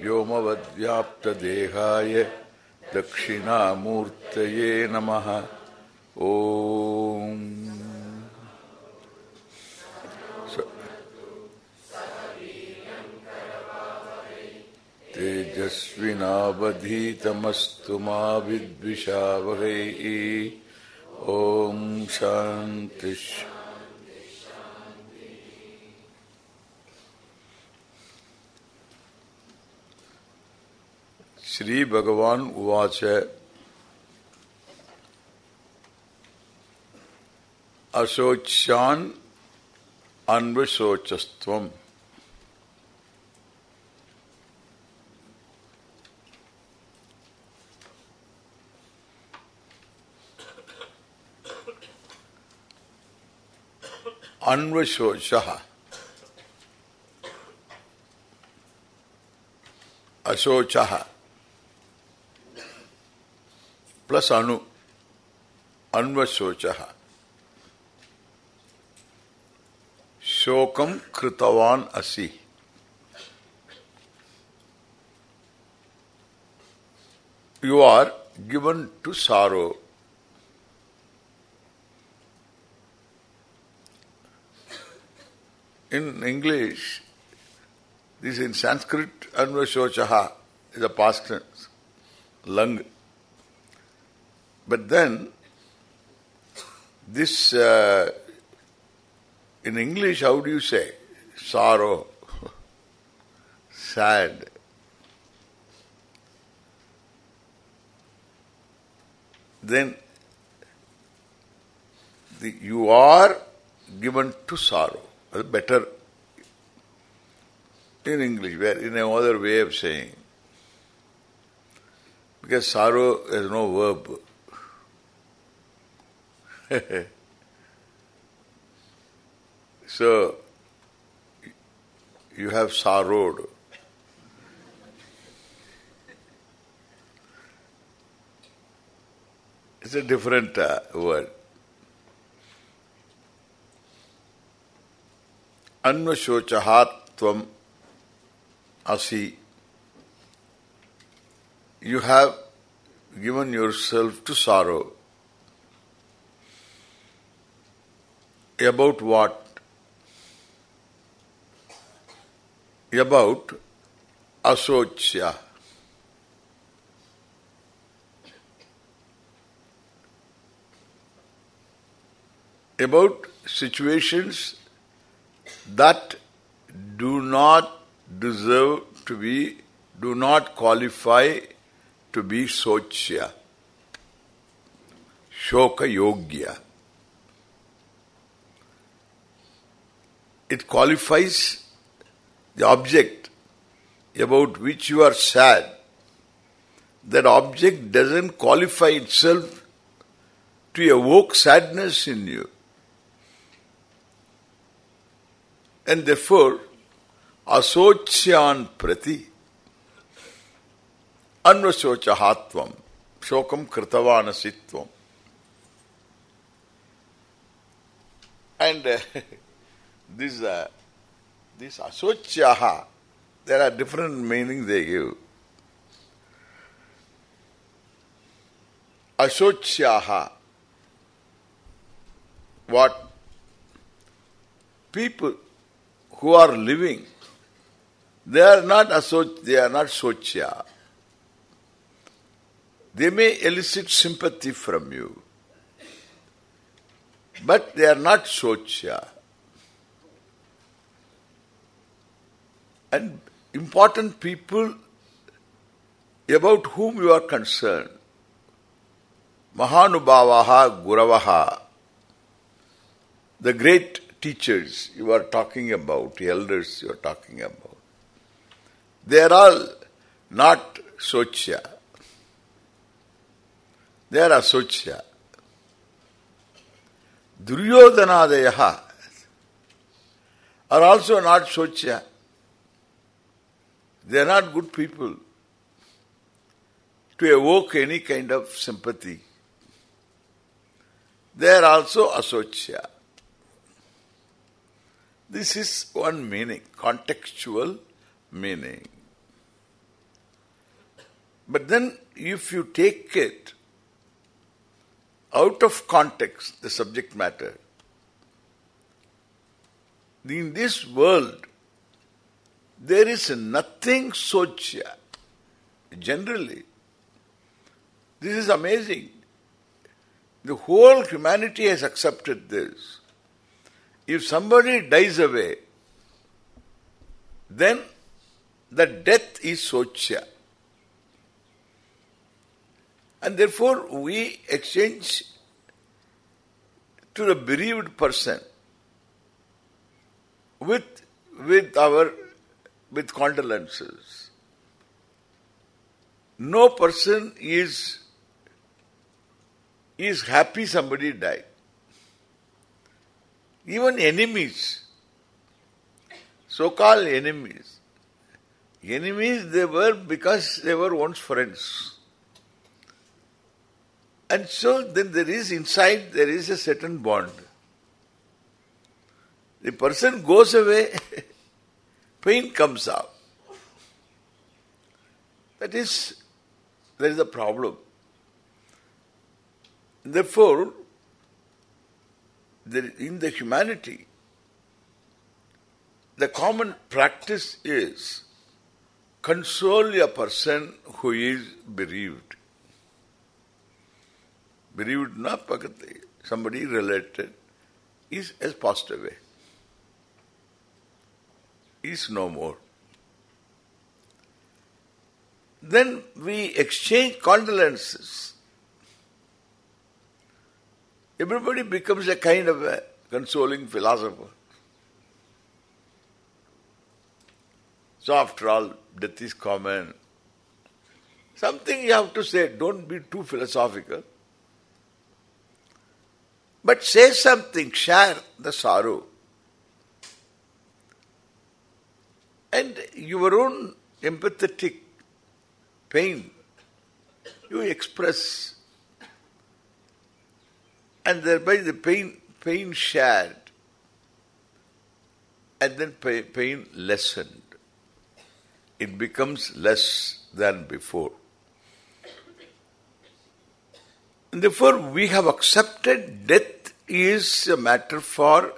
व्योमवद्व्याप्तदेहाय दक्षिणामूर्तये नमः। ॐ तेजस्विनावधीतमस्तु मा विद्विषावहै। ॐ शान्तिः। श्री भगवान उवाच। अशोच्यान अन्वशोचस्त्वम अन्वशोच। अशोच। प्लस अणु, अन्वशोच। शोकम कृतवान असि। You are given to sorrow in English this in Sanskrit अन्वशोच is a past लंग but then this uh, in english how do you say sorrow sad then the, you are given to sorrow. Better in English, where in another way of saying. Because sorrow is no verb. so, you have sorrowed. It's a different uh, word. Anvashochahatvam asi. You have given yourself to sorrow. About what? About asochya. About situations that do not deserve to be, do not qualify to be sochya, shoka yogya. It qualifies the object about which you are sad. That object doesn't qualify itself to evoke sadness in you. And therefore, asochyan prati anvasochahatvam shokam kritavanasitvam. And uh, this, uh, this asochyaha, there are different meanings they give. Asochyaha, what? People who are living, they are not asoch, they are not sochya. They may elicit sympathy from you, but they are not sochya. And important people about whom you are concerned, Mahanubhavaha Guravaha, the great teachers you are talking about, the elders you are talking about, they are all not sochya. They are asochya. Duryodhanadayaha are also not sochya. They are not good people to evoke any kind of sympathy. They are also asochya. This is one meaning, contextual meaning. But then if you take it out of context, the subject matter, in this world, there is nothing sochya. Generally, this is amazing. The whole humanity has accepted this. If somebody dies away, then the death is sochya. And therefore we exchange to the bereaved person with with our with condolences. No person is is happy somebody died. Even enemies, so-called enemies, enemies they were because they were once friends. And so then there is inside, there is a certain bond. The person goes away, pain comes out. That is, there is a problem. Therefore, there, in the humanity, the common practice is console a person who is bereaved. Bereaved na pakati, somebody related is has passed away. Is no more. Then we exchange condolences. Everybody becomes a kind of a consoling philosopher. So after all, death is common. Something you have to say, don't be too philosophical. But say something, share the sorrow. And your own empathetic pain, you express. And thereby the pain, pain shared. And then pain lessened. It becomes less than before. Therefore, we have accepted death is a matter for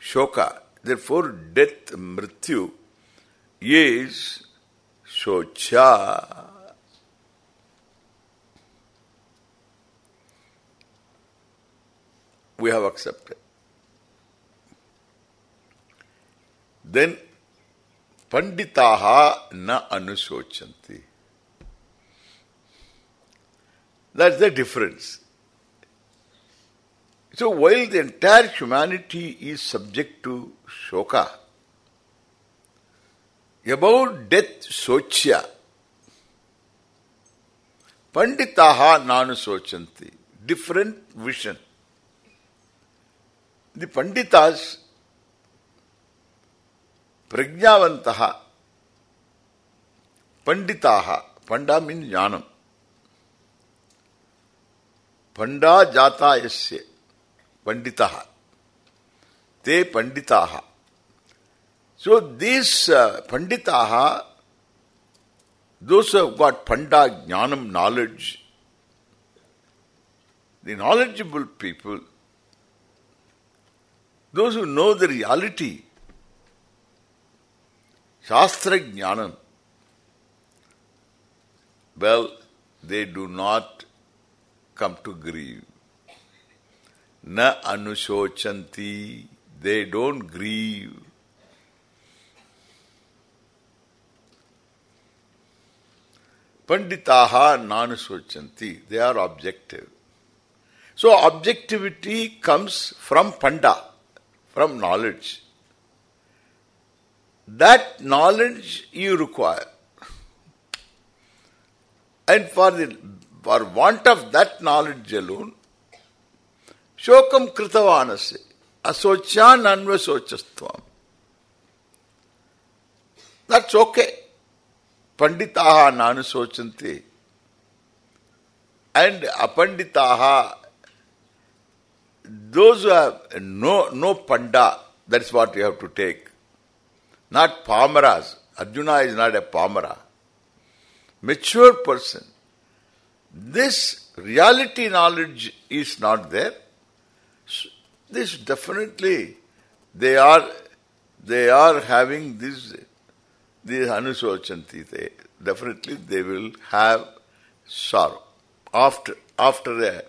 shoka. Therefore, death, mrityu, is shocha. We have accepted. Then, panditaha na anusochanti. That's the difference. So while the entire humanity is subject to shoka, about death शोच्य पंडिता नानु शोचंती different विषन दि पंडिता प्रज्ञावंत पंडिता, पंडा mean ज्ञान पंडा जाता पंडित पंडिता। ते Pandita. So these uh, Panditaha, those who have got Panda, Jnanam, knowledge, the knowledgeable people, those who know the reality, Shastra Jnanam, well, they do not come to grieve. Na anusochanti, they don't grieve. Panditaha nanusochanti. They are objective. So objectivity comes from panda, from knowledge. That knowledge you require. And for the for want of that knowledge alone, shokam kritavanasya, asochan anvasochastvam. That's okay. Panditaha nanusochanti. And apanditaha, those who have no, no panda, that's what you have to take. Not pamaras. Arjuna is not a pamara. Mature person. This reality knowledge is not there. This definitely, they are, they are having this, this anusochanti. They, definitely they will have sorrow. After, after the,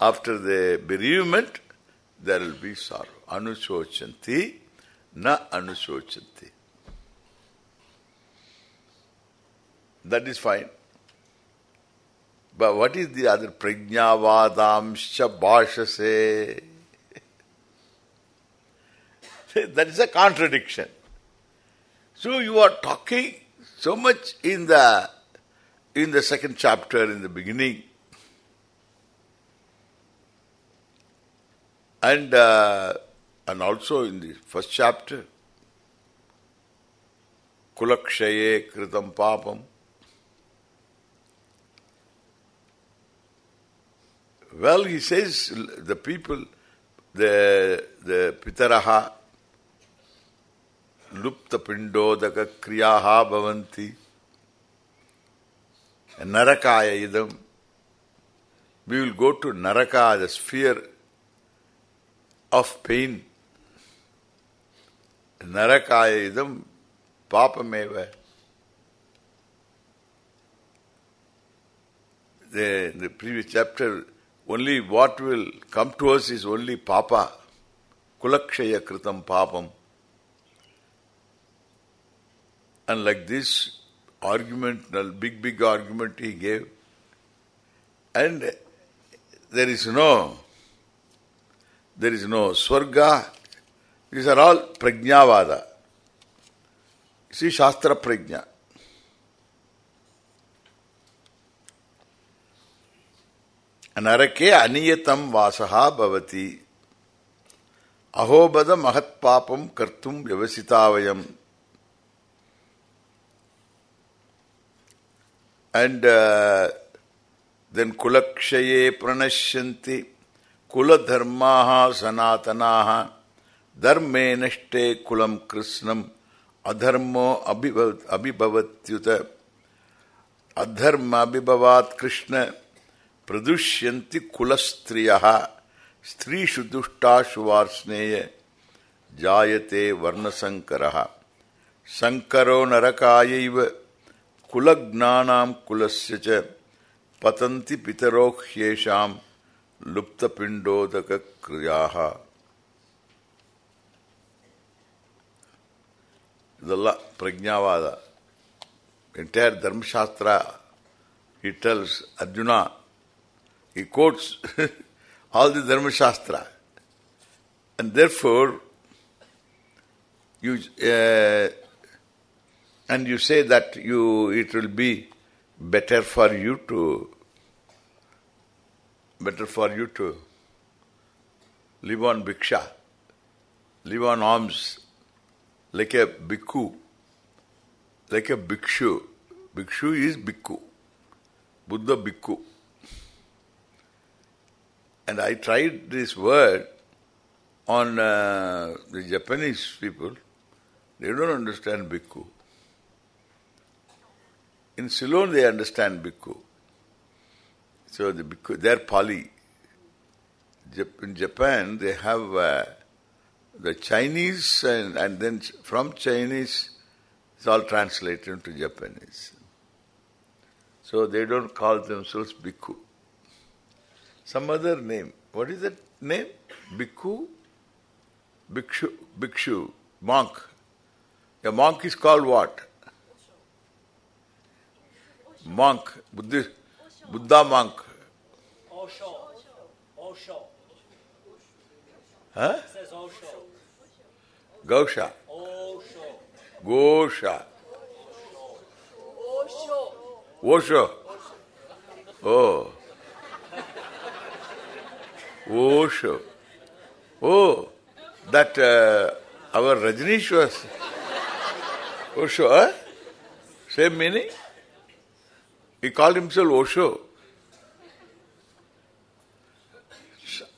after the bereavement, there will be sorrow. Anusochanti, na anusochanti. That is fine. But what is the other? Prajnavadamsha bhashase. that is a contradiction. So you are talking so much in the in the second chapter, in the beginning, and uh, and also in the first chapter, kulakshaye kritam papam. Well, he says the people, the the pitaraha, kriyaha bhavanti, narakaya idam. We will go to naraka, the sphere of pain. Narakaya idam papameva. The, the previous chapter only what will come to us is only papa, kulakshaya kritam papam. And like this argument, the big, big argument he gave, and there is no, there is no swarga, these are all prajnavada. See Shastra prajna. नरके अनियतम वासहा भवति अहोबद महत्पापम कर्तुम व्यवसितावयम And uh, then kulakshaye pranashyanti kuladharmaha sanatanaha dharme nashte kulam krishnam adharmo abhibhavatyuta adharma abhibhavat krishna pradushyanti kulastriyaha strishu dushtashu varsneya jayate varnasankaraha sankaro narakayaiva कुलज्ञानाम् कुलस्य च पतन्ति पितरो ह्येषाम् लुप्तपिण्डोदकक्रियाः ಇದೆಲ್ಲ ಪ್ರಜ್ಞಾವಾದ entire Dharmashastra he tells Arjuna he quotes all the Dharma Shastra. And therefore, you uh, and you say that you it will be better for you to better for you to live on bhiksha, live on alms, like a bhikkhu, like a bhikshu. Bhikshu is bhikkhu, Buddha bhikkhu. And I tried this word on uh, the Japanese people. They don't understand bhikkhu. In Ceylon they understand bhikkhu. So the bhikkhu, they're Pali. In Japan they have uh, the Chinese and, and then from Chinese it's all translated into Japanese. So they don't call themselves bhikkhu some other name. What is that name? Bhikkhu? Bhikshu, Bhikshu, monk. A monk is called what? Monk, Buddhist, Buddha monk. Osho. Osho. Huh? It says Osho. Gausha. Osho. Gosha. Osho. Osho. Oh. Osho. Oh, that uh, our Rajneesh was Osho, huh? Same meaning? He called himself Osho.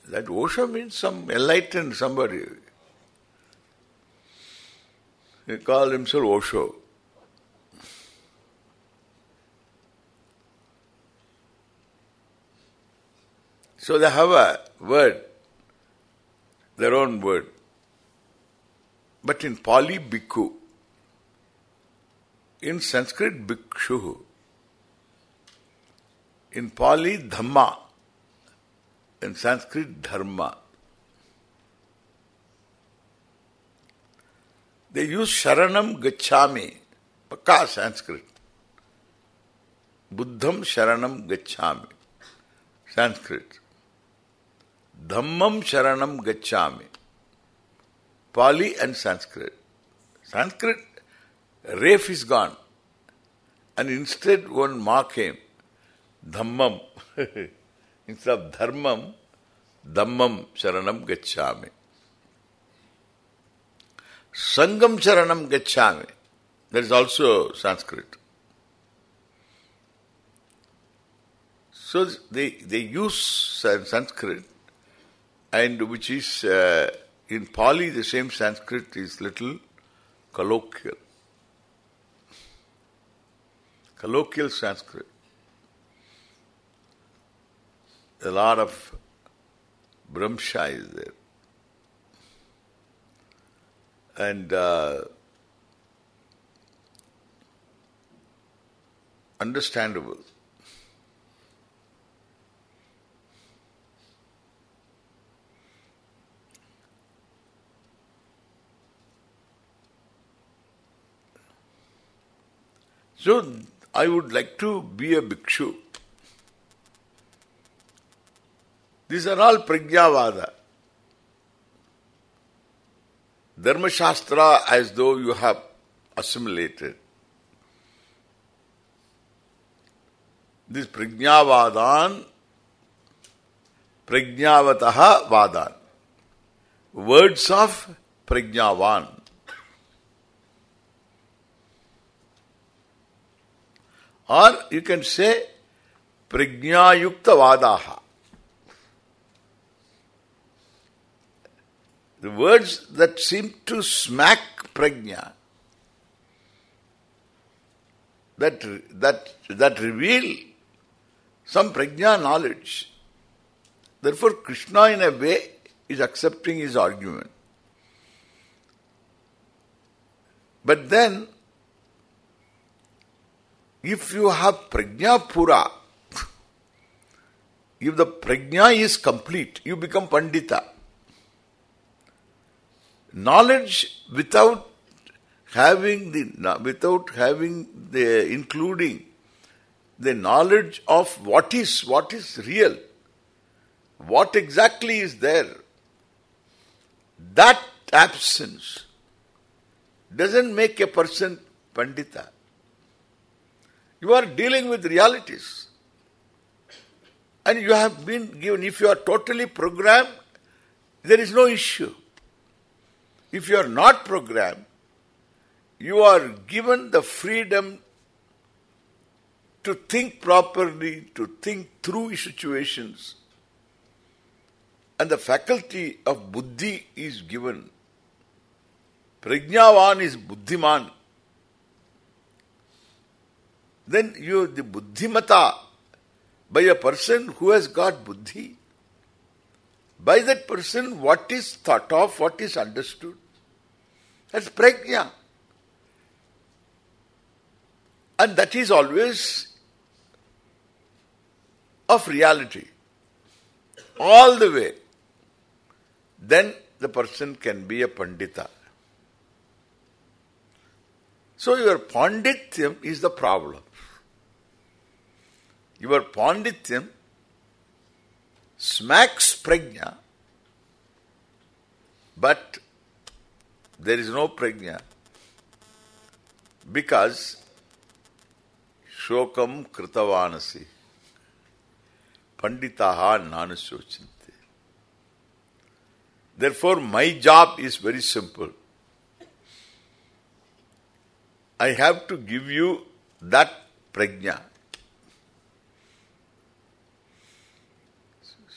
That Osho means some enlightened somebody. He called himself Osho. So they have a word, their own word. But in Pali, bhikkhu. In Sanskrit, bhikshu. In Pali, dhamma. In Sanskrit, dharma. They use sharanam gacchami. Pakka Sanskrit. Buddham sharanam gacchami. Sanskrit. Dhammam sharanam gacchami. Pali and Sanskrit. Sanskrit, Ref is gone. And instead one ma came. धम्मम। इन सब धर्मम, धम्मम शरणम गच्छा संगम शरणम गच्छा that is also Sanskrit so they use Sanskrit and which is in Pali the same Sanskrit is little colloquial colloquial Sanskrit A lot of Brahmsha is there. And uh, understandable. So, I would like to be a bhikshu. These are all Pragyavada. Dharma Shastra as though you have assimilated. This Pragyavadan, Pragyavataha Vadan. Words of Pragyavan. Or you can say Prajnayukta Vadaha. The words that seem to smack prajna, that that that reveal some prajna knowledge. Therefore, Krishna in a way is accepting his argument. But then, if you have prajna pura, if the prajna is complete, you become pandita. Knowledge without having the without having the including the knowledge of what is what is real, what exactly is there, that absence doesn't make a person pandita. You are dealing with realities. And you have been given, if you are totally programmed, there is no issue. If you are not programmed, you are given the freedom to think properly, to think through situations. And the faculty of buddhi is given. Prajnavan is buddhiman. Then you, the buddhimata, by a person who has got buddhi, by that person what is thought of, what is understood, that's prajna. And that is always of reality. All the way. Then the person can be a pandita. So your pandityam is the problem. Your pandityam smacks prajna, but there is no prajna because shokam kritavanasi. panditaha nanusochante. Therefore, my job is very simple. I have to give you that prajna.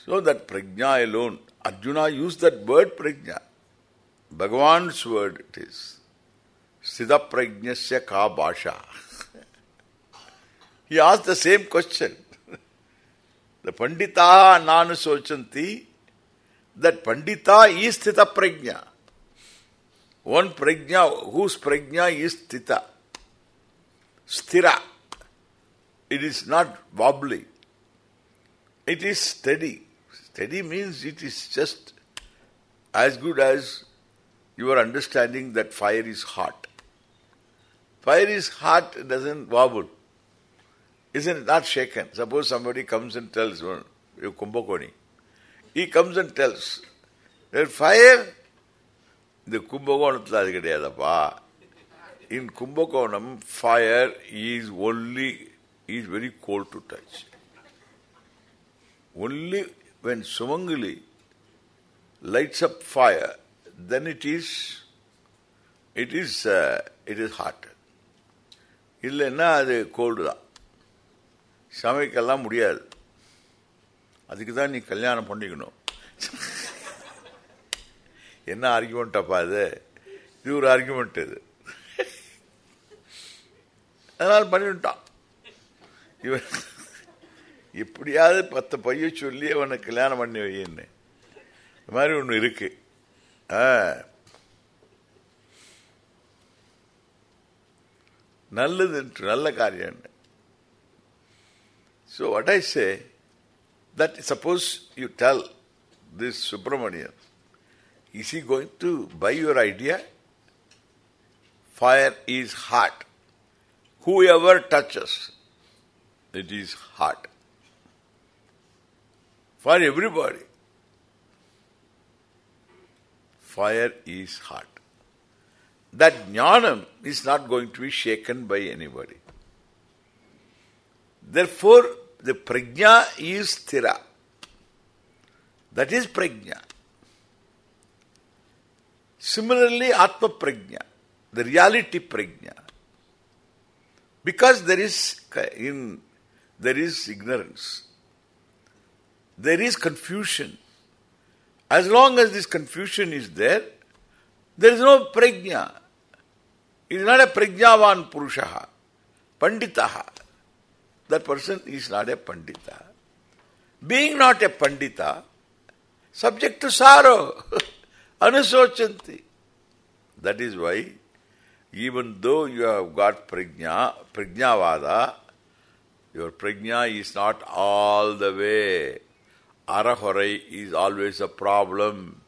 So that prajna alone, Arjuna used that word prajna. Bhagavan's word it is. Siddha prajnasya ka bhasha. he asked the same question. the pandita nanu sochanti, that pandita is sthita prajna. One prajna, whose prajna is sthita. Sthira. It is not wobbly. It is steady. Steady means it is just as good as you are understanding that fire is hot. Fire is hot, it doesn't wobble. Isn't not shaken. Suppose somebody comes and tells you Kumbakoni. He comes and tells that fire the Kumbhakonatla. In Kumbhakonam, fire is only is very cold to touch. Only when Sumangali lights up fire then it is, it is, uh, it is hot. இல்லைன்னா அது gold தான். சமைக்கெல்லாம் முடியாது. அதுக்கு தான் நீ கல்யாணம் பண்ணிக்கணும். என்ன ஆர்குமெண்ட்டப்பா அது? இது ஒரு ஆர்குமெண்ட் இது. அதனால் பண்ணிவிட்டான். இவன் எப்படியாவது பத்து பைய சொல்லி அவனை கல்யாணம் பண்ணி வையின்னு. இந்த மாதிரி ஒன்று இருக்குது நல்லது நல்ல காரியம் So what I say, that suppose you tell this Subramanian, is he going to buy your idea? Fire is hot. Whoever touches, it is hot. For everybody. Fire is hot. That jnanam is not going to be shaken by anybody. Therefore, the prajna is sthira. That is prajna. Similarly, atma prajna, the reality prajna. Because there is in there is ignorance. There is confusion. As long as this confusion is there, there is no prajna. It is not a prajnavan purushaha, panditaha. That person is not a pandita. Being not a pandita, subject to sorrow, anusochanti. That is why, even though you have got prajna, prajnavada, your prajna is not all the way. Arahorai is always a problem.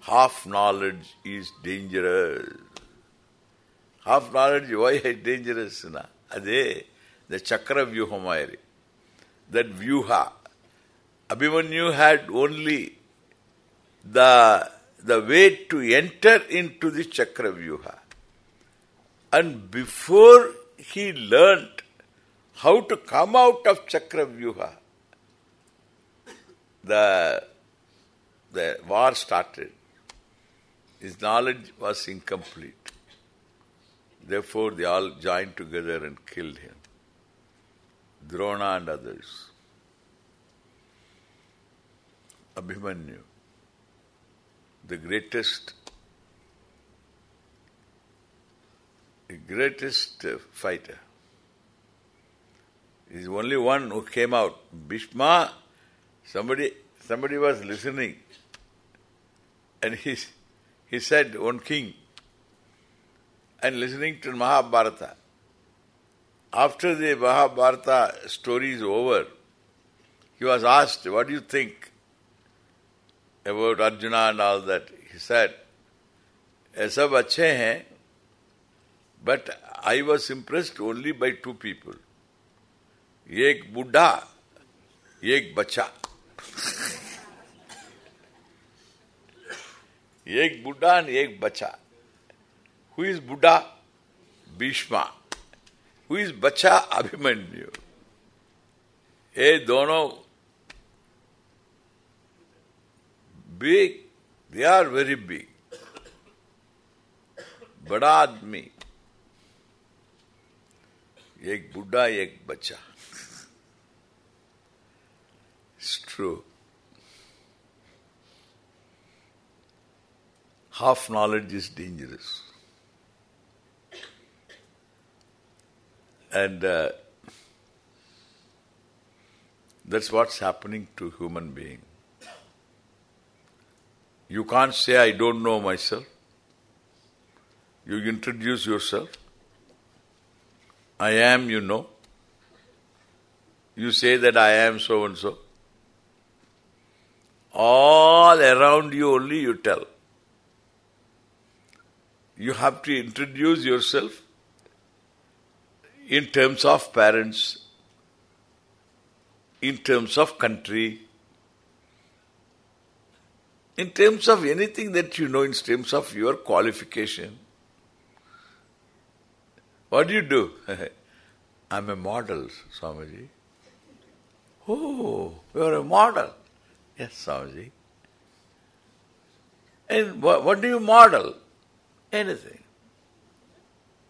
Half knowledge is dangerous. Half knowledge, why is dangerous? Na? Ade, the chakra vyuhamayari. That vyuha. Abhimanyu had only the, the way to enter into the chakra vyuha. And before he learnt how to come out of chakra vyuha, the, the war started. His knowledge was incomplete. Therefore, they all joined together and killed him. Drona and others. Abhimanyu, the greatest, the greatest uh, fighter. Is only one who came out. Bhishma, Somebody somebody was listening and he, he said one king and listening to Mahabharata. After the Mahabharata story is over, he was asked, what do you think about Arjuna and all that? He said, sab achhe hain, but I was impressed only by two people. Ek buddha, ek bacha. एक बुढ़ा ने एक बच्चा। Who is बुढ़ा Bheeshma. Who is बच्चा? अभिमन्यु। ये दोनों big they are very big बड़ा आदमी। एक बुढ़ा एक बच्चा। It's true. Half knowledge is dangerous. And uh, that's what's happening to human being. You can't say, I don't know myself. You introduce yourself. I am, you know. You say that I am so and so. All around you only you tell. You have to introduce yourself in terms of parents, in terms of country, in terms of anything that you know, in terms of your qualification. What do you do? I'm a model, Swamiji. Oh, you're a model. Yes, Swamiji. And what, what do you model? Anything.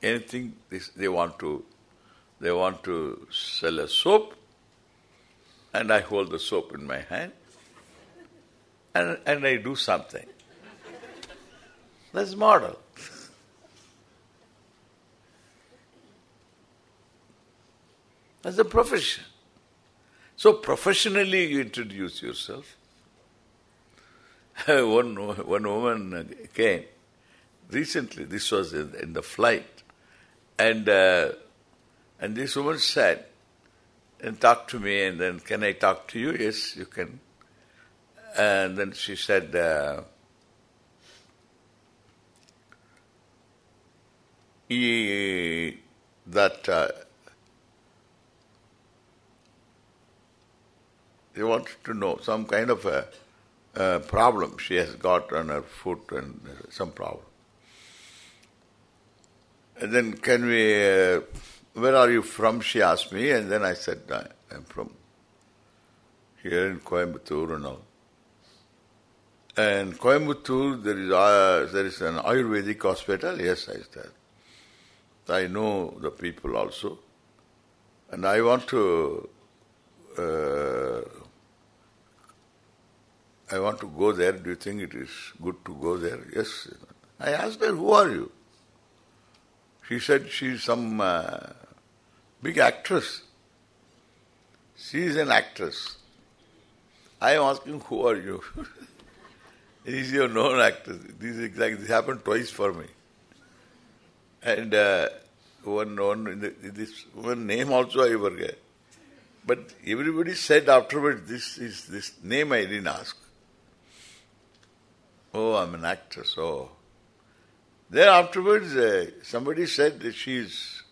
Anything this, they want to they want to sell a soap and I hold the soap in my hand and, and I do something. That's model. That's a profession. So professionally you introduce yourself. one, one woman came recently, this was in, in the flight, and uh, and this woman said, and talked to me, and then, can I talk to you? Yes, you can. And then she said, uh, that uh, they wanted to know some kind of a, a problem she has got on her foot and some problem. And then can we, uh, where are you from, she asked me, and then I said, I am from here in Coimbatore and all. And Coimbatore, there is uh, there is an Ayurvedic hospital. Yes, I said. I know the people also, and I want to. Uh, I want to go there. Do you think it is good to go there? Yes. I asked her, "Who are you?" She said she is some uh, big actress. She is an actress. I am asking, who are you? is your known actress? This is exactly, this happened twice for me. And uh, one, one, this one name also I forget. But everybody said afterwards, this is this name I didn't ask. Oh, I'm an actress. Oh. Then afterwards, uh, somebody said that she's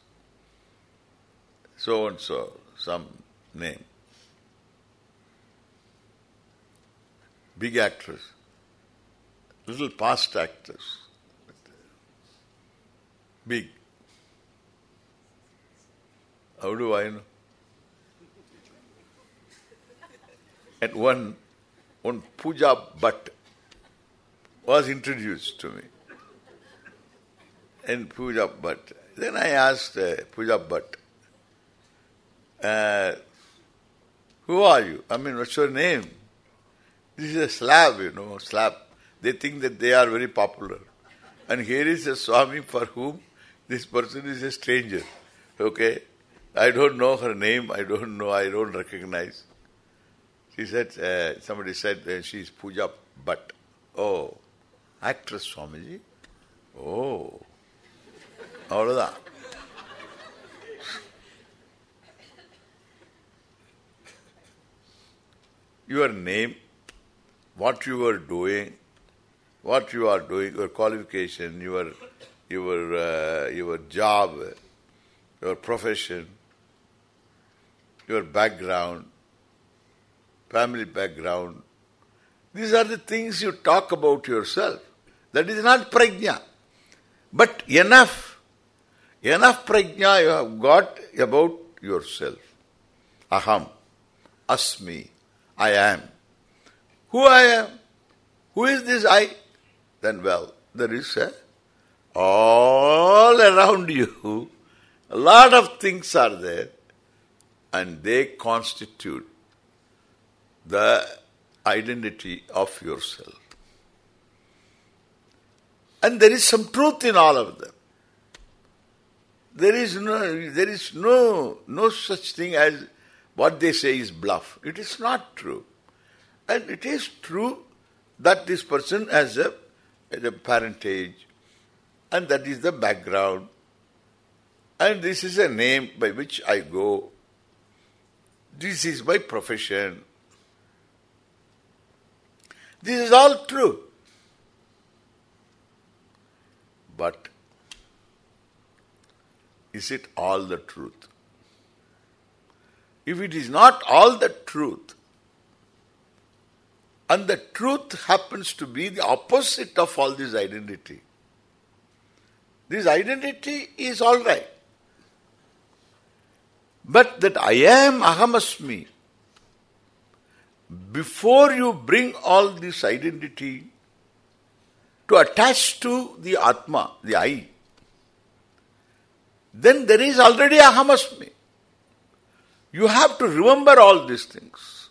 so and so, some name. Big actress. Little past actress. Big. How do I know? And one, one Puja Bhatt was introduced to me. And Puja Bhatt. Then I asked uh, Puja Bhatt, uh, who are you? I mean, what's your name? This is a slab, you know, slab. They think that they are very popular. And here is a Swami for whom this person is a stranger. Okay? I don't know her name, I don't know, I don't recognize. She said, uh, somebody said uh, she is Puja Bhatt. Oh, actress Swamiji? Oh. அவ்வளவுதான் your name, what you are doing, what you are doing, your qualification, your your uh, your job, your profession, your background, family background. These are the things you talk about yourself. That is not prajna. But enough, enough prajna you have got about yourself. Aham, asmi, I am. Who I am? Who is this I? Then well, there is a all around you, a lot of things are there and they constitute the identity of yourself. And there is some truth in all of them. There is no there is no no such thing as what they say is bluff. It is not true. And it is true that this person has a, has a parentage and that is the background and this is a name by which I go. This is my profession. This is all true. But is it all the truth? If it is not all the truth, and the truth happens to be the opposite of all this identity, this identity is all right. But that I am Ahamasmi, before you bring all this identity to attach to the Atma, the I, then there is already Ahamasmi. You have to remember all these things.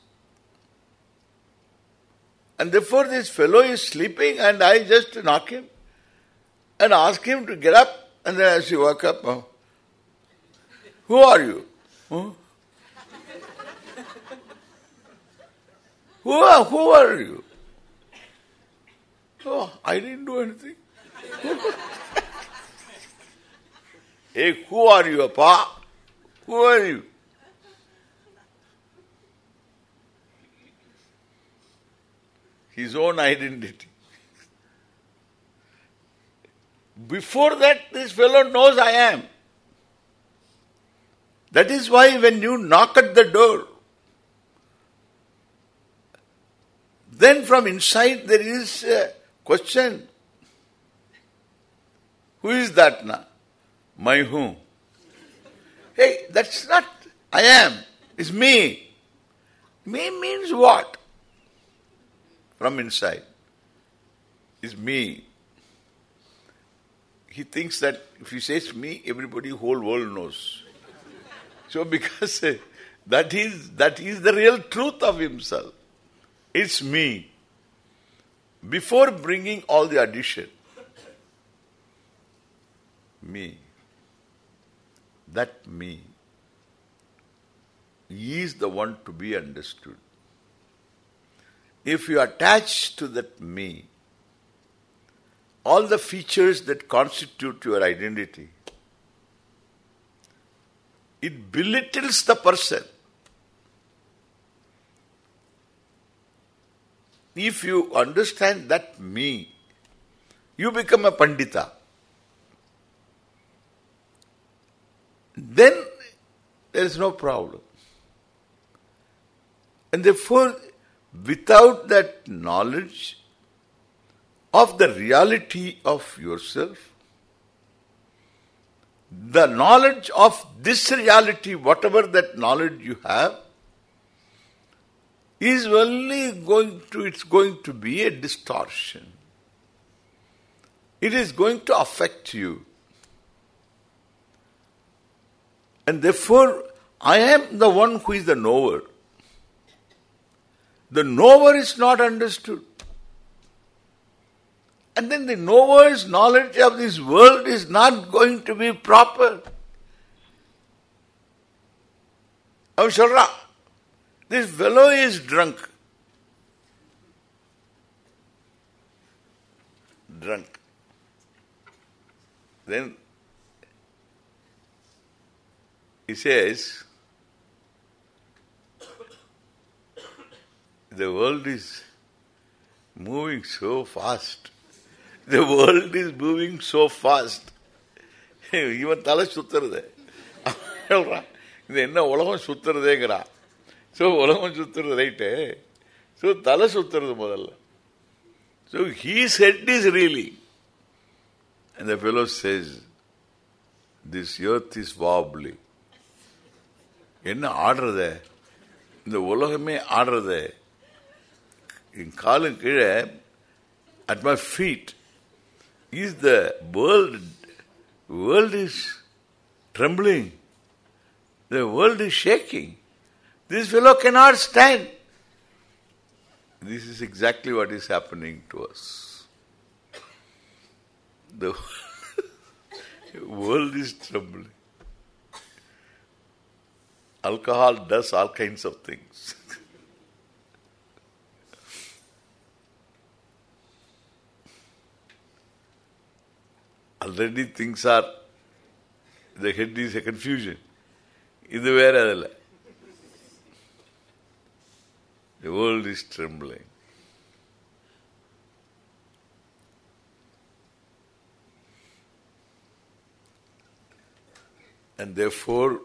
And therefore this fellow is sleeping and I just knock him and ask him to get up and then as he woke up, oh, who are you? Huh? who, are, who are you? Oh, I didn't do anything. hey, who are you, Appa? Who are you? His own identity. Before that, this fellow knows I am. That is why when you knock at the door, then from inside there is question. Who is that now? My whom? Hey, that's not I am. It's me. Me means what? From inside. Is me. He thinks that if he says me, everybody, whole world knows. So because that is that is the real truth of himself. It's me. Before bringing all the addition, me, that me is the one to be understood. If you attach to that me, all the features that constitute your identity, it belittles the person. If you understand that me, you become a pandita. Then there is no problem. And therefore, without that knowledge of the reality of yourself, the knowledge of this reality, whatever that knowledge you have, is only going to, it's going to be a distortion. It is going to affect you. And therefore, I am the one who is the knower. The knower is not understood. And then the knower's knowledge of this world is not going to be proper. Sure this fellow is drunk. Drunk. Then he says, the world is moving so fast. The world is moving so fast. இவன் தலை சுத்துறது சொல்றான் இது என்ன உலகம் சுத்துறதேங்கிறான் so உலகம் சுத்துறது right so தலை சுத்துறது முதல்ல so he's head is really And the fellow says, this earth is wobbly. என்ன ஆடுறத இந்த உலகமே ஆடுறத என் காலும் கீழே at my feet is the world. World is trembling. The world is shaking. This fellow cannot stand. This is exactly what is happening to us. The world is trembling. Alcohol does all kinds of things. Already things are, the head is a confusion. இது வேற அதில் the world is trembling. And therefore,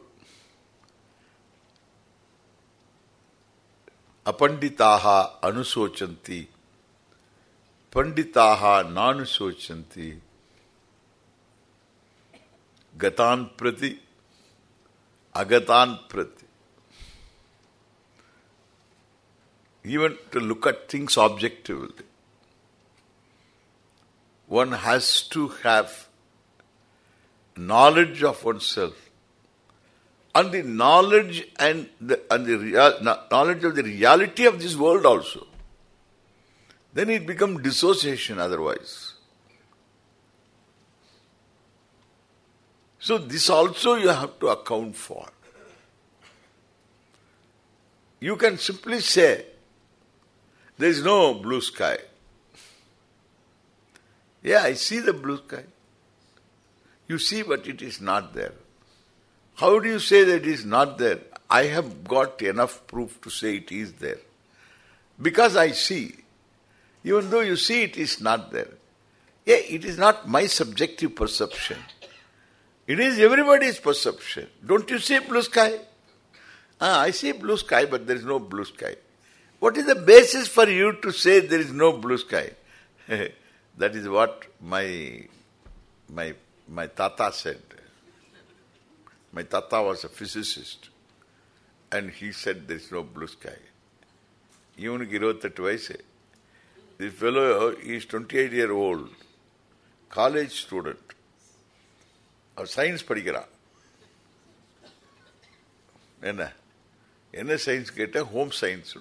apanditaha anusochanti, panditaha nanusochanti, gatan prati, agatan prati. Even to look at things objectively. One has to have knowledge of oneself and the knowledge and the, and the real, knowledge of the reality of this world also. Then it becomes dissociation otherwise. So this also you have to account for. You can simply say, there is no blue sky. Yeah, I see the blue sky. You see, but it is not there. How do you say that it is not there? I have got enough proof to say it is there. Because I see. Even though you see it is not there. Yeah, it is not my subjective perception. It is everybody's perception. Don't you see blue sky? Ah, I see blue sky, but there is no blue sky. What is the basis for you to say there is no blue sky? that is what my my my tata said. My tata was a physicist and he said there is no blue sky. ಇವನಿಗೆ ಇರುವತ್ತೆಟ್ಟು ವಯಸ್ಸೆ This fellow is 28 year old, college student. Our science படிக்கிறான் என்ன என்ன science கேட்ட home science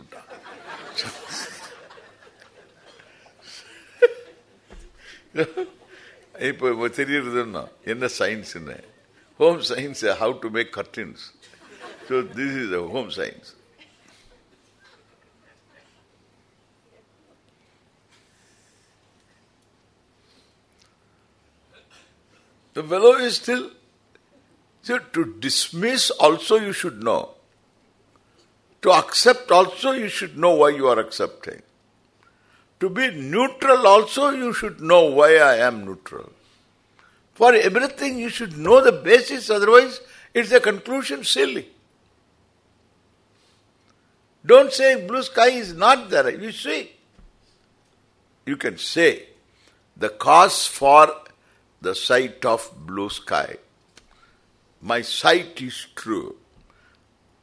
இப்போ இப்போ தெரியுறதுன்னா என்ன science home science how to make curtains so this is a home science The fellow is still so to dismiss also you should know. To accept also you should know why you are accepting. To be neutral also you should know why I am neutral. For everything you should know the basis, otherwise it's a conclusion silly. Don't say blue sky is not there. You see, you can say the cause for the sight of blue sky. My sight is true.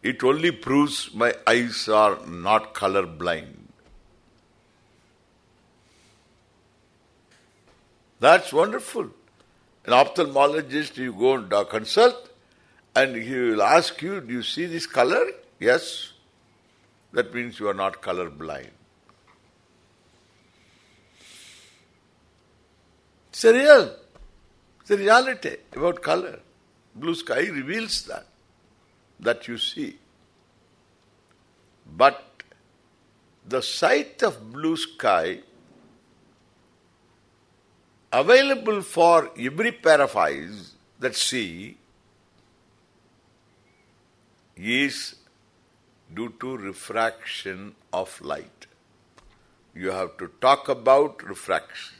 It only proves my eyes are not color blind. That's wonderful. An ophthalmologist, you go and uh, consult and he will ask you, do you see this color? Yes. That means you are not color blind. It's a real, it's a reality about color. Blue sky reveals that, that you see. But the sight of blue sky available for every pair of eyes that see is due to refraction of light. You have to talk about refraction.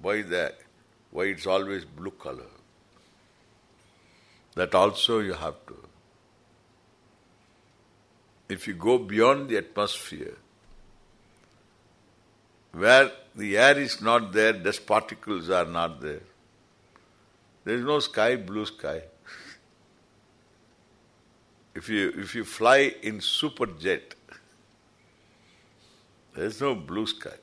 Why that? Why it's always blue color? That also you have to. If you go beyond the atmosphere, where the air is not there, dust particles are not there. There is no sky, blue sky. if you if you fly in super jet, There is no blue sky.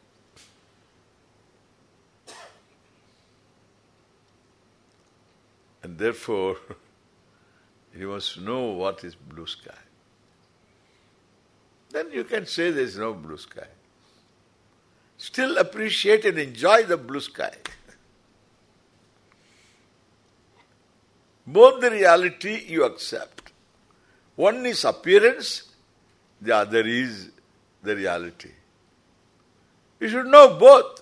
And therefore, you must know what is blue sky. Then you can say there is no blue sky. Still appreciate and enjoy the blue sky. Both the reality you accept. One is appearance, the other is the reality. You should know both.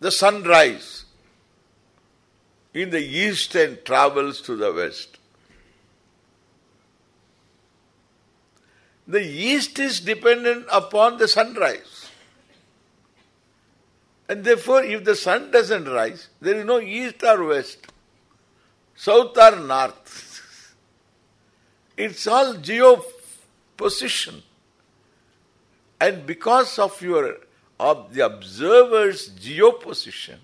The sunrise in the east and travels to the west. The east is dependent upon the sunrise. And therefore, if the sun doesn't rise, there is no east or west, south or north. It's all geo position. And because of your of the observer's geo position,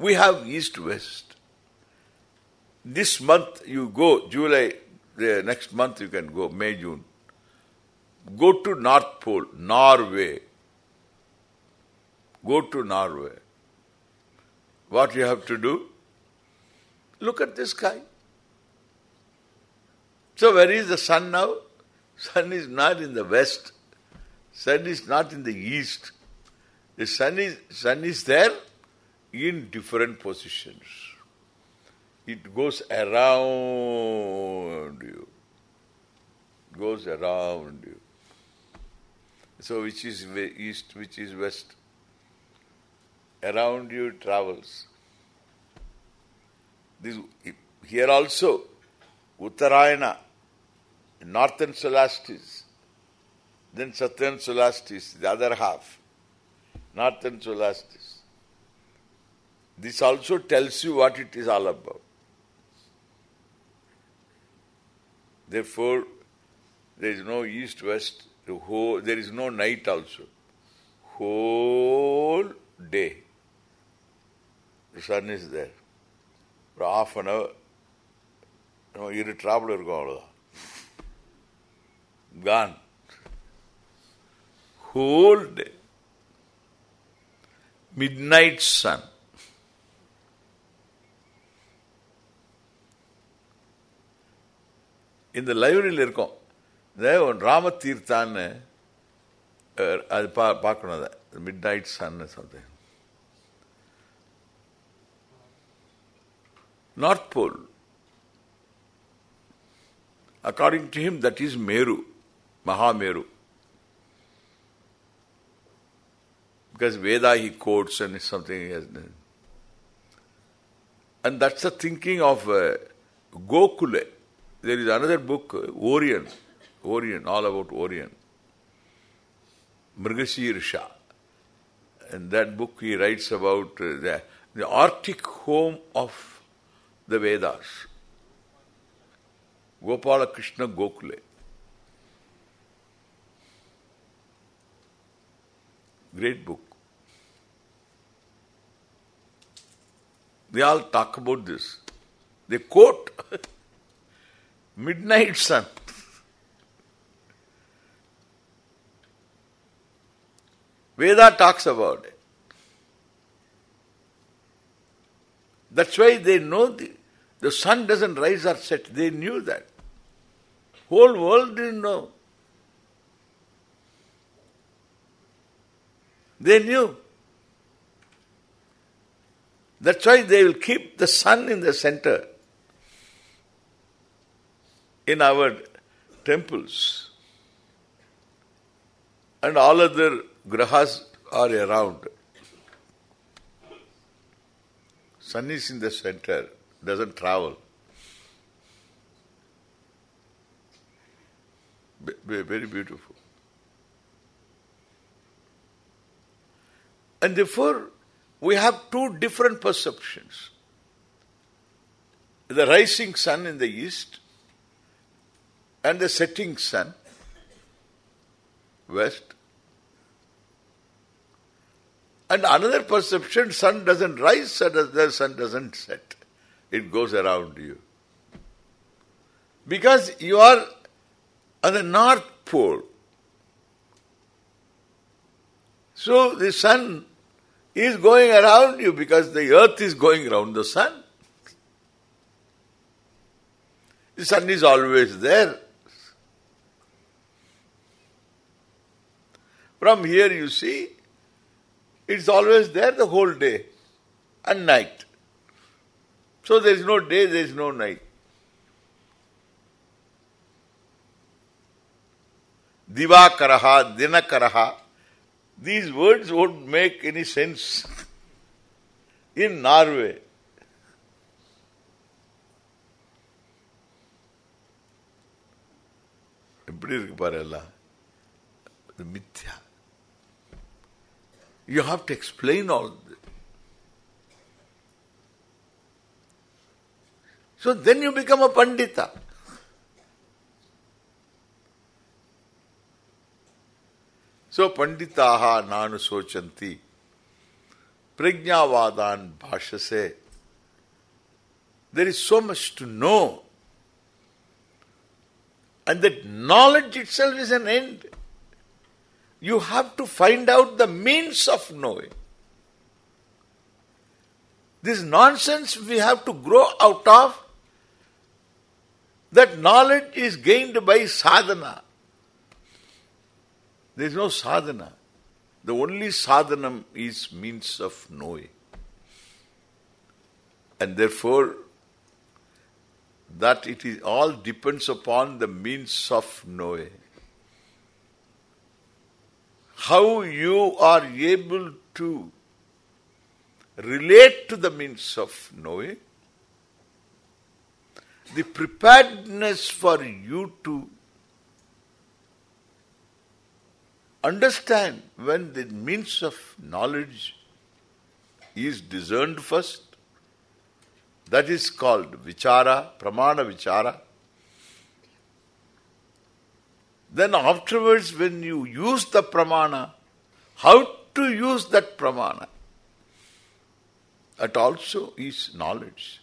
we have east-west. This month you go, July, the next month you can go, May, June. Go to North Pole, Norway. Go to Norway. What you have to do? Look at the sky. So where is the sun now? Sun is not in the west. Sun is not in the east. The sun is sun is there in different positions. It goes around you. Goes around you. So which is east, which is west? Around you travels. This here also, Uttarayana, northern solstice, then southern solstice, the other half, northern solstice. This also tells you what it is all about. Therefore, there is no east-west, whole, there is no night also. Whole day, the sun is there. For half an hour, இரு travel இருக்கும் அவ்வளோதான் gone. Whole day. Midnight sun. இந்த லைப்ரரியில் இருக்கும் இந்த ராம தீர்த்தான்னு அது பா பார்க்கணும் அதை midnight son something North Pole. According to him, that is Meru, Mahameru. Because Veda he quotes and something he has done. And that's the thinking of uh, Gokhale. There is another book, Orion, Orion, all about Orion. Mrigashirsha. In that book he writes about uh, the, the Arctic home of the Vedas. Gopala Krishna Gokhale. Great book. They all talk about this. They quote Midnight Sun. Veda talks about it. That's why they know the, the sun doesn't rise or set. They knew that. Whole world didn't know. They knew. That's why they will keep the sun in the center in our temples. And all other grahas are around. Sun is in the center, doesn't travel. Very beautiful. And therefore, we have two different perceptions. The rising sun in the east and the setting sun, west. And another perception, sun doesn't rise, the sun doesn't set. It goes around you. Because you are on the north pole. So the sun is going around you because the earth is going around the sun. The sun is always there. From here you see, it's always there the whole day and night. So there is no day, there is no night. Divakaraha, Dinakaraha, these words won't make any sense in Norway. எப்படி இருக்கு பாரு எல்லாம் இது you have to explain all this. So then you become a pandita. So panditaha nanu sochanti prajnavadan bhashase there is so much to know and that knowledge itself is an end. You have to find out the means of knowing. This nonsense we have to grow out of. That knowledge is gained by sadhana. There is no sadhana. The only sadhanam is means of knowing. And therefore, that it is all depends upon the means of knowing. How you are able to relate to the means of knowing, the preparedness for you to understand when the means of knowledge is discerned first, that is called vichara, pramana vichara. Then afterwards when you use the pramana, how to use that pramana, that also is knowledge.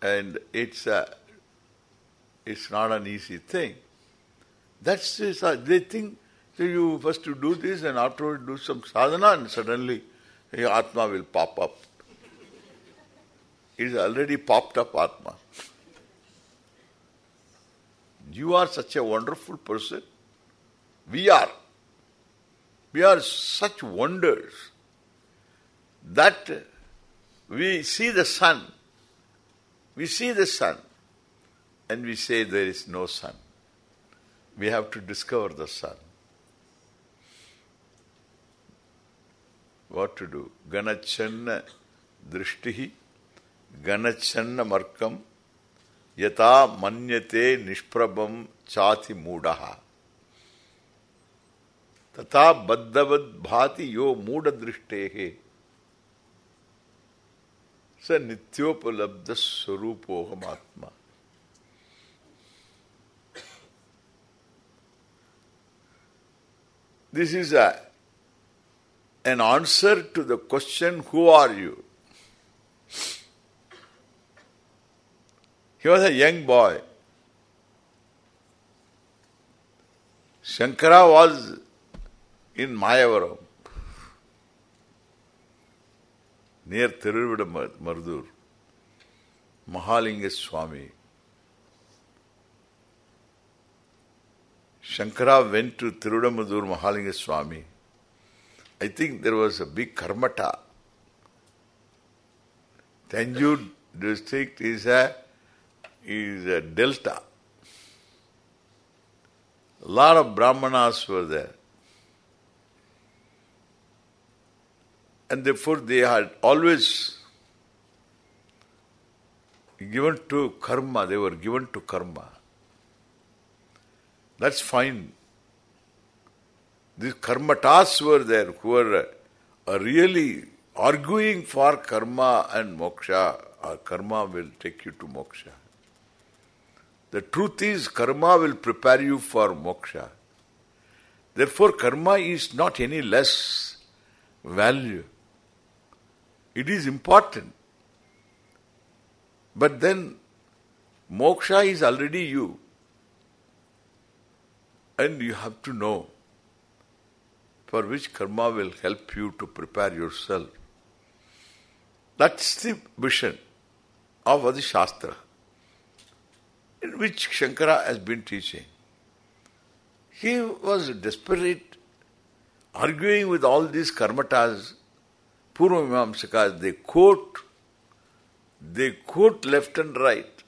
And it's a, it's not an easy thing. That's just, they think so you first to do this and afterwards do some sadhana and suddenly your Atma will pop up. It is already popped up Atma. You are such a wonderful person. We are. We are such wonders that we see the sun. We see the sun and we say there is no sun. We have to discover the sun. What to do? Ganachanna drishtihi ganachanna markam यथा मन्यते निष्प्रभम चाति मूढ़। तथा बद्धवद भाति यो मूढ़ दृष्टे स नित्योपलब्ध स्वरूपोहम आत्मा this is an answer to the question who are you He was a young boy. Shankara was in Mayavaram, near Tiruvida Mahalinga Swami. Shankara went to Tirudamadur Mahalinga Swami. I think there was a big karmata. Tanjore district is a is a delta. A lot of brahmanas were there. And therefore they had always given to karma, they were given to karma. That's fine. These karmatas were there who were really arguing for karma and moksha. Karma will take you to moksha. The truth is karma will prepare you for moksha. Therefore karma is not any less value. It is important. But then Moksha is already you. And you have to know for which karma will help you to prepare yourself. That's the vision of the Shastra, which Shankara has been teaching. He was desperate, arguing with all these karmatas, Purvamimamsakas, they quote, they quote left and right.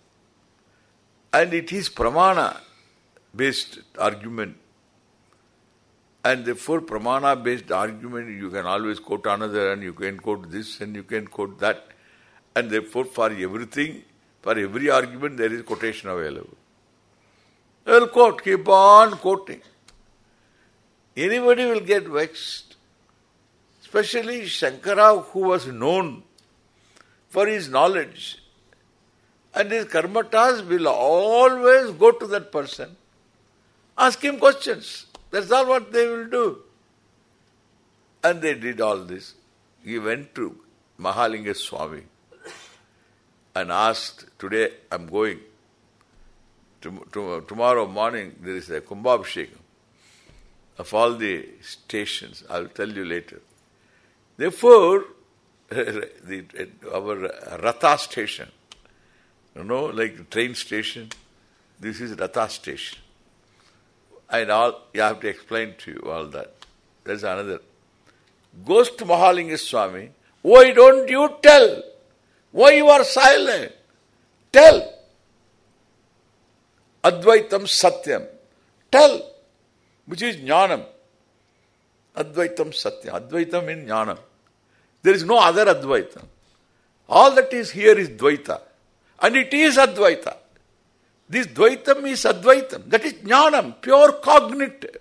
And it is pramana based argument. And therefore pramana based argument you can always quote another and you can quote this and you can quote that. And therefore for everything, for every argument there is quotation available. Will quote, keep on quoting. Anybody will get vexed. Especially Shankara who was known for his knowledge and his karmatas will always go to that person. Ask him questions. That's all what they will do. And they did all this. He went to Mahalinga Swami and asked, today I'm going. To, to, tomorrow morning there is a Kumbhabhishekam of all the stations. I'll tell you later. Therefore, the, our Ratha station, you know, like train station, this is Ratha station. And all, you have to explain to you all that. There's another. Ghost Mahalinga Swami, why don't you tell? Why you are silent? Tell. Advaitam Satyam. Tell. Which is Jnanam. Advaitam Satyam. Advaitam means Jnanam. There is no other Advaita. All that is here is Dvaita. And it is Advaita. This Dvaitam is Advaitam. That is Jnanam, pure cognitive.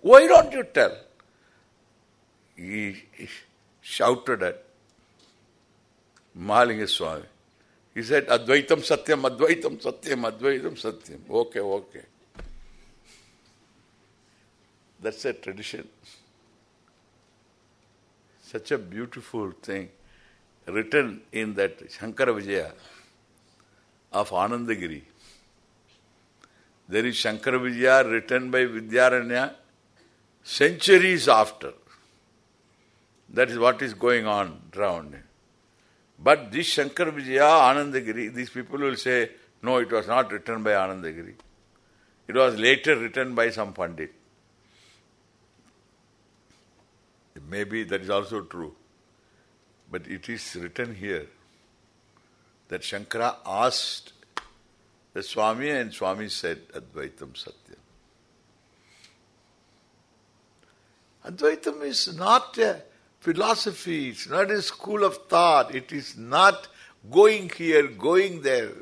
Why don't you tell? Shouted at Mahalinga Swami. He said, Advaitam Satyam, Advaitam Satyam, Advaitam Satyam. Okay, okay. That's a tradition. Such a beautiful thing written in that Shankara Vijaya of Anandagiri. There is Shankara Vijaya written by Vidyaranya centuries after. That is what is going on around. But this Shankara Vijaya, Anandagiri, these people will say, no, it was not written by Anandagiri. It was later written by some Pandit. Maybe that is also true. But it is written here that Shankara asked the Swami and Swami said Advaitam Satya. Advaitam is not a philosophy, it's not a school of thought, it is not going here, going there.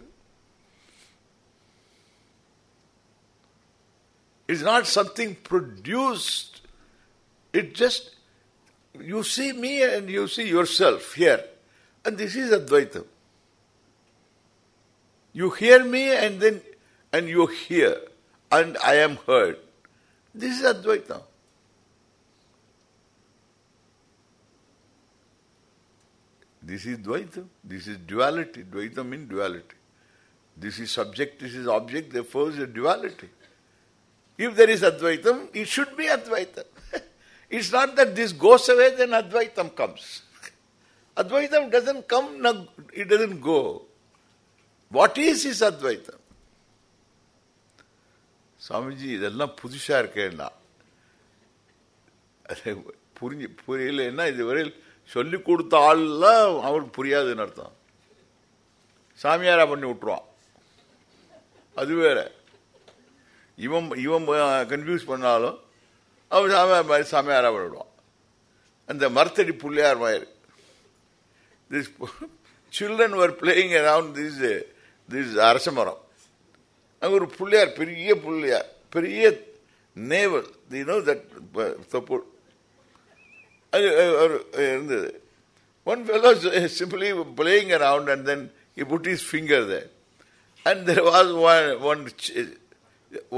It's not something produced. It just, you see me and you see yourself here. And this is Advaita. You hear me and then, and you hear, and I am heard. This is Advaita. This is Dvaita. This is duality. Dvaita means duality. This is subject, this is object, therefore is a duality. If there is Advaitam, it should be Advaitam. it's not that this goes away, then Advaitam comes. Advaitam doesn't come, it doesn't go. What is his Advaitam? Swamiji இதெல்லாம் புதுசா இருக்கேன்னா புரிஞ்சு புரியலன்னா இதுவரையில் சொல்லி கொடுத்த ஆள்லாம் அவருக்கு புரியாதுன்னு அர்த்தம். சாமியாரா பண்ணி விட்டுருவான். அது வேற. இவன் இவன் கன்ஃபியூஸ் பண்ணாலும் அவன் சாமியார் மாதிரி சாமியாரா பண்ணிவிடுவான் அந்த மரத்தடி புள்ளையார் மாதிரி. This children were playing around this this அரச மரம். அங்கே ஒரு பிள்ளையார் பெரிய புள்ளையார் பெரிய நேவல் யூ தட் தொப்பு இருந்தது one fellow simply playing around and then he put his finger there and there was one one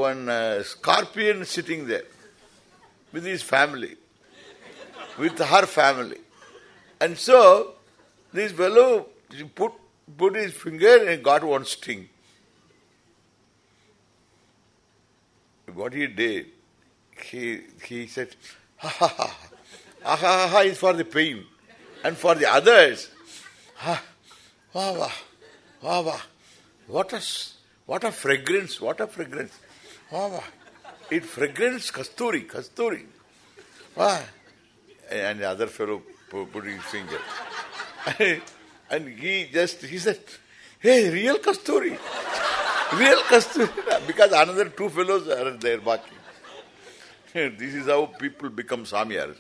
one uh, scorpion sitting there with his family with her family and so this fellow put put his finger and got one sting. What he did, he he said, ha ha ha, ha ha ha is for the pain. And for the others, ha, wah wah, wah wah. What a, what a fragrance, what a fragrance. Wah wah. It fragrance kasturi, kasturi. Wah. And the other fellow put his finger. and he just, he said, hey, real kasturi. Real kasturi. because another two fellows are there barking. this is how people become samyars.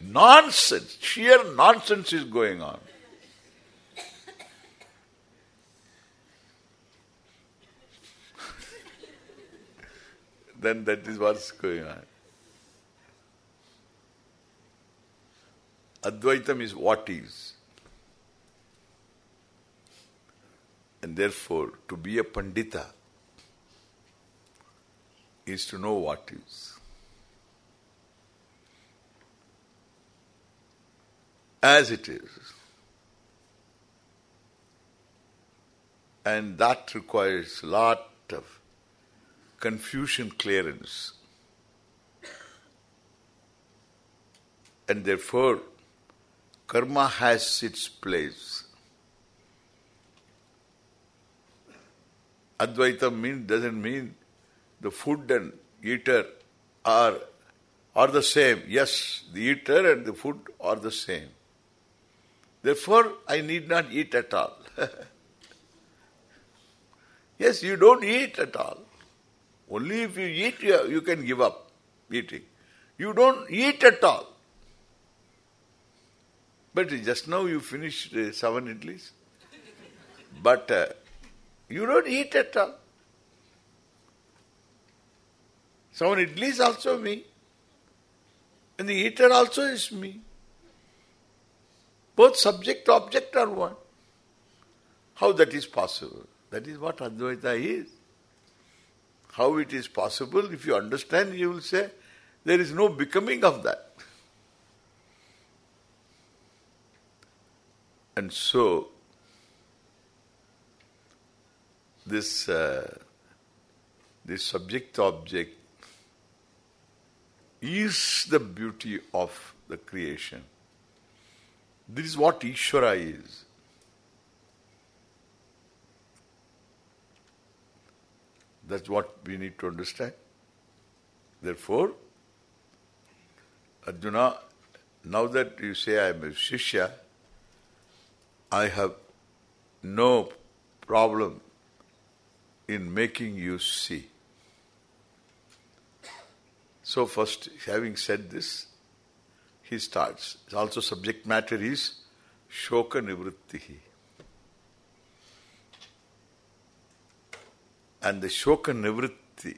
Nonsense, sheer nonsense is going on. then that is what's going on. Advaitam is what is. And therefore, to be a Pandita is to know what is. As it is. And that requires lot of confusion clearance. And therefore, karma has its place. Advaita mean doesn't mean the food and eater are are the same. Yes, the eater and the food are the same. Therefore, I need not eat at all. yes, you don't eat at all. Only if you eat, you, can give up eating. You don't eat at all. But just now you finished uh, seven idlis. But uh, you don't eat at all. Seven idlis also me. And the eater also is me. Both subject object are one. How that is possible? That is what Advaita is. How it is possible, if you understand, you will say, there is no becoming of that. And so, this uh, this subject-object is the beauty of the creation. This is what Ishvara is. That's what we need to understand. Therefore, Arjuna, now that you say I am a Shishya, I have no problem in making you see. So first, having said this, he starts. Also subject matter is Shoka Nivrittihi. And the Shoka Nivritti,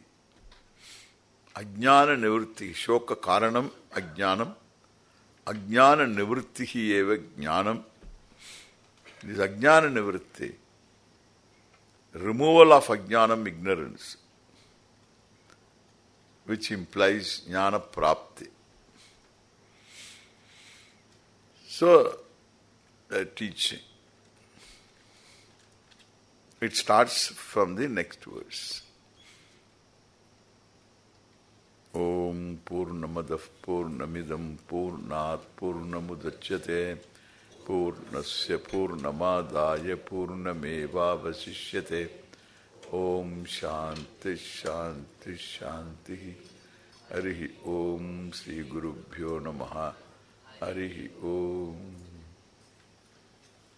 Ajnana Nivritti, Shoka Karanam, Ajnanam, Ajnana Nivrittihi eva Jnanam, this Ajnana Nivritti, removal of Ajnanam, ignorance, which implies Jnana Prapti. So, uh, teaching. It starts from the next verse. ॐ पूर्णमदः पूर्णमिदं पूर्णात् पूर्णमुदच्यते पूर्णस्य पूर्णमादाय पूर्णमेवावशिष्यते ॐ शान्तिः हरिः ॐ श्रीगुरुभ्यो नमः Harihi Om